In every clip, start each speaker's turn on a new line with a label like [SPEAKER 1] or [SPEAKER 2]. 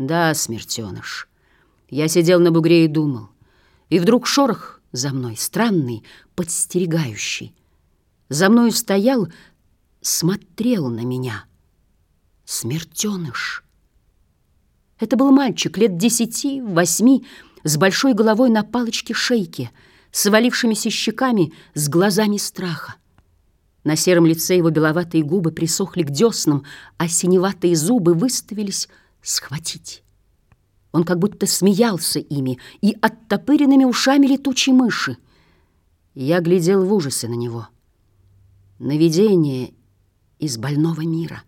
[SPEAKER 1] Да, смертеныш. Я сидел на бугре и думал. И вдруг шорох за мной, странный, подстерегающий. За мною стоял, смотрел на меня. Смертеныш. Это был мальчик лет десяти, восьми, с большой головой на палочке шейки, с валившимися щеками, с глазами страха. На сером лице его беловатые губы присохли к деснам, а синеватые зубы выставились схватить. Он как будто смеялся ими и оттопыренными ушами летучей мыши. Я глядел в ужасе на него. Навидение из больного мира.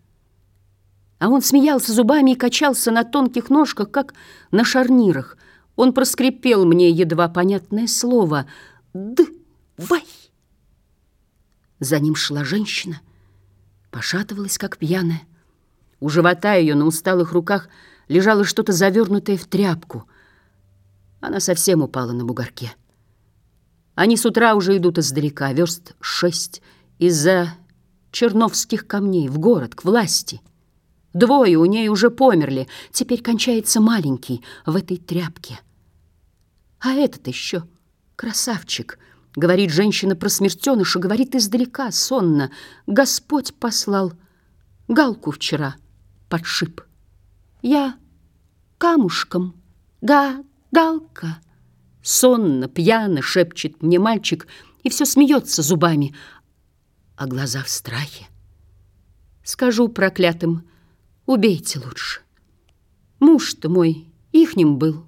[SPEAKER 1] А он смеялся зубами и качался на тонких ножках, как на шарнирах. Он проскрипел мне едва понятное слово «Д-вай». За ним шла женщина, пошатывалась, как пьяная. У живота ее на усталых руках лежало что-то завернутое в тряпку. Она совсем упала на бугорке. Они с утра уже идут издалека, верст шесть, из-за черновских камней в город, к власти. Двое у ней уже померли, теперь кончается маленький в этой тряпке. А этот еще красавчик — Говорит женщина про смертеныша, говорит издалека, сонно. Господь послал. Галку вчера подшип. Я камушком. Га, галка. Сонно, пьяно шепчет мне мальчик и все смеется зубами, а глаза в страхе. Скажу проклятым, убейте лучше. Муж-то мой ихним был,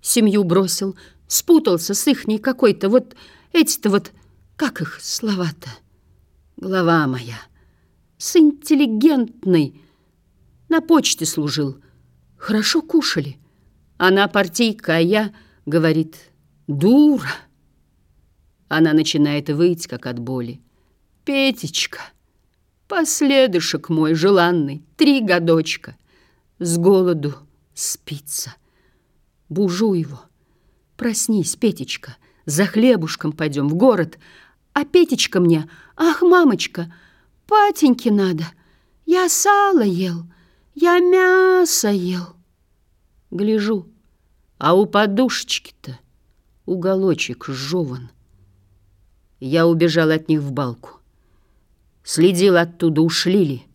[SPEAKER 1] семью бросил, спутался с ихней какой-то, вот эти-то вот, как их слова-то? Глава моя, с интеллигентной, на почте служил, хорошо кушали. Она партийка, а я, говорит, дура. Она начинает выть, как от боли. Петечка, последышек мой желанный, три годочка, с голоду спится. Бужу его. Проснись, Петечка, за хлебушком пойдем в город. А Петечка мне, ах, мамочка, патеньки надо. Я сало ел, я мясо ел. Гляжу, а у подушечки-то уголочек сжеван. Я убежал от них в балку. Следил оттуда, ушли ли.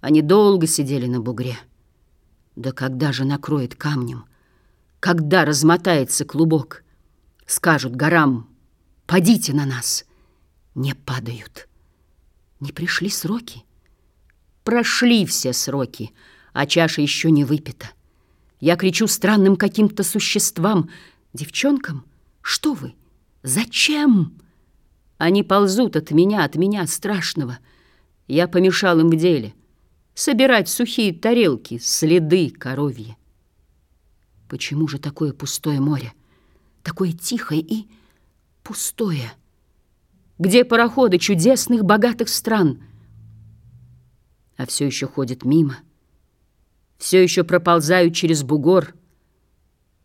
[SPEAKER 1] Они долго сидели на бугре. Да когда же накроет камнем? Когда размотается клубок? Скажут горам, падите на нас. Не падают. Не пришли сроки. Прошли все сроки, а чаша еще не выпита. Я кричу странным каким-то существам. Девчонкам, что вы? Зачем? Они ползут от меня, от меня страшного. Я помешал им в деле. Собирать сухие тарелки, следы коровьи. Почему же такое пустое море? такое тихое и пустое. Где пароходы чудесных, богатых стран? А все еще ходят мимо. Все еще проползают через бугор.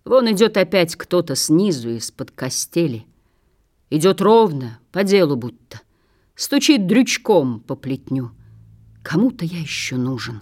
[SPEAKER 1] Вон идет опять кто-то снизу из-под костели. Идет ровно, по делу будто. Стучит дрючком по плетню. Кому-то я еще нужен.